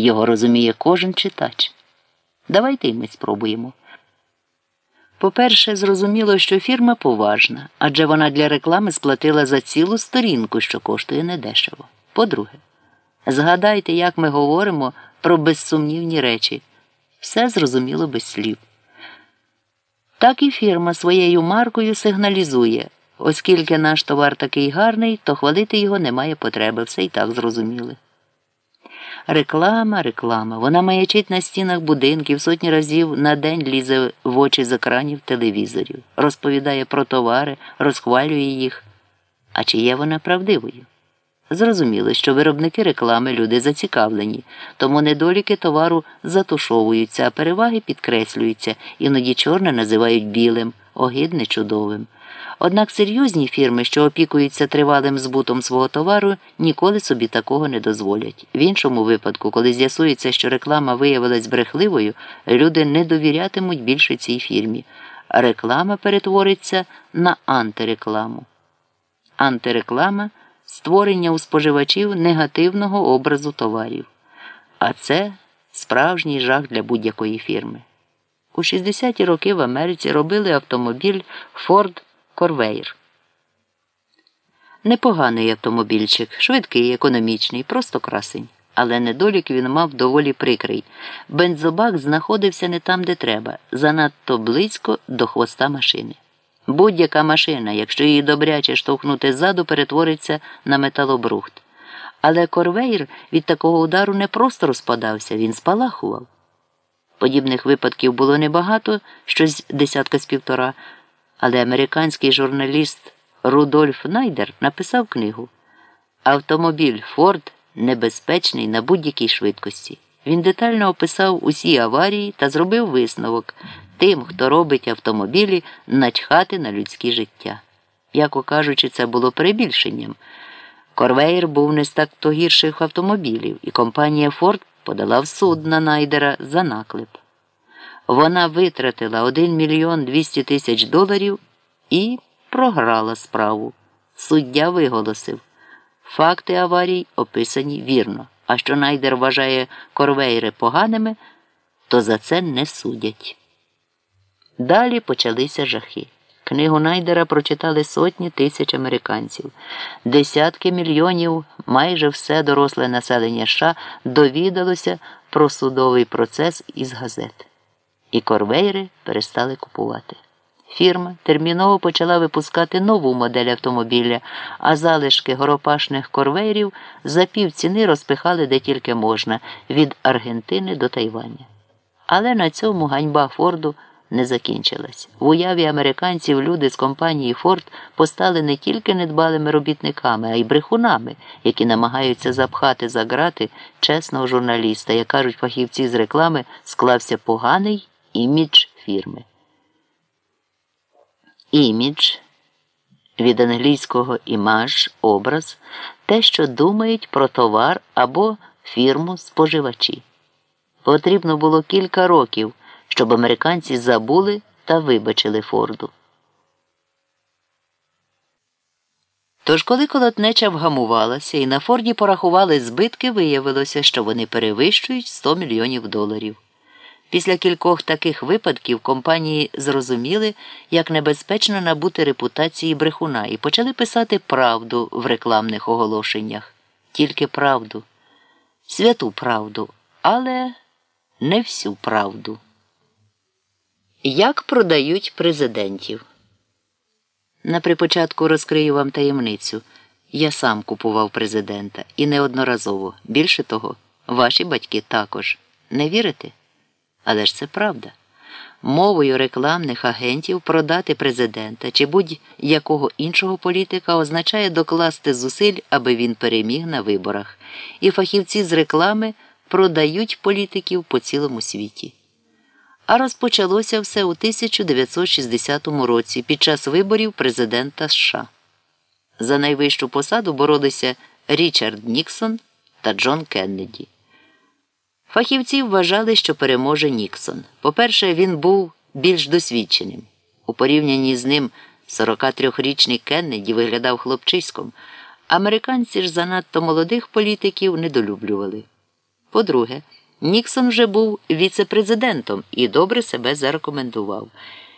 Його розуміє кожен читач. Давайте й ми спробуємо. По-перше, зрозуміло, що фірма поважна, адже вона для реклами сплатила за цілу сторінку, що коштує недешево. По-друге, згадайте, як ми говоримо про безсумнівні речі. Все зрозуміло без слів. Так і фірма своєю маркою сигналізує, оскільки наш товар такий гарний, то хвалити його немає потреби, все і так зрозуміли. Реклама, реклама. Вона маячить на стінах будинків, сотні разів на день лізе в очі з екранів телевізорів, розповідає про товари, розхвалює їх. А чи є вона правдивою? Зрозуміло, що виробники реклами люди зацікавлені, тому недоліки товару затушовуються, а переваги підкреслюються, іноді чорне називають білим, огидне чудовим. Однак серйозні фірми, що опікуються тривалим збутом свого товару, ніколи собі такого не дозволять. В іншому випадку, коли з'ясується, що реклама виявилась брехливою, люди не довірятимуть більше цій фірмі, реклама перетвориться на антирекламу. Антиреклама створення у споживачів негативного образу товарів. А це справжній жах для будь-якої фірми. У 60-ті роки в Америці робили автомобіль Ford Corvair. Непоганий автомобільчик, швидкий, економічний, просто красень. Але недолік він мав доволі прикрий. Бензобак знаходився не там, де треба, занадто близько до хвоста машини. Будь-яка машина, якщо її добряче штовхнути ззаду, перетвориться на металобрухт. Але корвейр від такого удару не просто розпадався, він спалахував. Подібних випадків було небагато, щось десятка з півтора, але американський журналіст Рудольф Найдер написав книгу Автомобіль Форд небезпечний на будь-якій швидкості. Він детально описав усі аварії та зробив висновок тим, хто робить автомобілі, начхати на людське життя. Яко кажучи, це було перебільшенням. Корвейр був не з так то гірших автомобілів, і компанія Форд подала в суд на Найдера за наклеп. Вона витратила 1 мільйон 200 тисяч доларів і програла справу. Суддя виголосив. Факти аварій описані вірно, а що Найдер вважає корвейри поганими, то за це не судять. Далі почалися жахи. Книгу Найдера прочитали сотні тисяч американців, десятки мільйонів, майже все доросле населення США довідалося про судовий процес із газет. І корвейри перестали купувати. Фірма терміново почала випускати нову модель автомобіля, а залишки горопашних корвейрів за пів ціни розпихали де тільки можна від Аргентини до Тайваня. Але на цьому ганьба Форду не закінчилась. В уяві американців люди з компанії Форд постали не тільки недбалими робітниками, а й брехунами, які намагаються запхати за грати чесного журналіста, як кажуть фахівці з реклами, склався поганий імідж фірми. Імідж від англійського імаж, образ те, що думають про товар або фірму споживачі. Потрібно було кілька років, щоб американці забули та вибачили Форду. Тож, коли колотнеча вгамувалася і на Форді порахували збитки, виявилося, що вони перевищують 100 мільйонів доларів. Після кількох таких випадків компанії зрозуміли, як небезпечно набути репутації брехуна, і почали писати правду в рекламних оголошеннях. Тільки правду, святу правду, але не всю правду. Як продають президентів? На припочатку розкрию вам таємницю. Я сам купував президента і неодноразово. Більше того, ваші батьки також. Не вірите? Але ж це правда. Мовою рекламних агентів продати президента чи будь-якого іншого політика означає докласти зусиль, аби він переміг на виборах. І фахівці з реклами продають політиків по цілому світі. А розпочалося все у 1960 році під час виборів президента США. За найвищу посаду боролися Річард Ніксон та Джон Кеннеді. Фахівці вважали, що переможе Ніксон. По-перше, він був більш досвідченим. У порівнянні з ним 43-річний Кеннеді виглядав хлопчиськом. Американці ж занадто молодих політиків недолюблювали. По-друге, Ніксон вже був віце-президентом і добре себе зарекомендував.